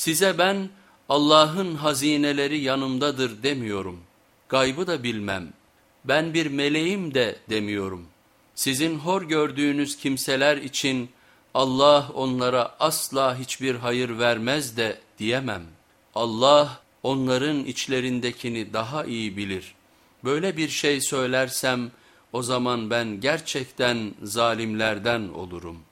Size ben Allah'ın hazineleri yanımdadır demiyorum. Gaybı da bilmem. Ben bir meleğim de demiyorum. Sizin hor gördüğünüz kimseler için Allah onlara asla hiçbir hayır vermez de diyemem. Allah onların içlerindekini daha iyi bilir. Böyle bir şey söylersem o zaman ben gerçekten zalimlerden olurum.''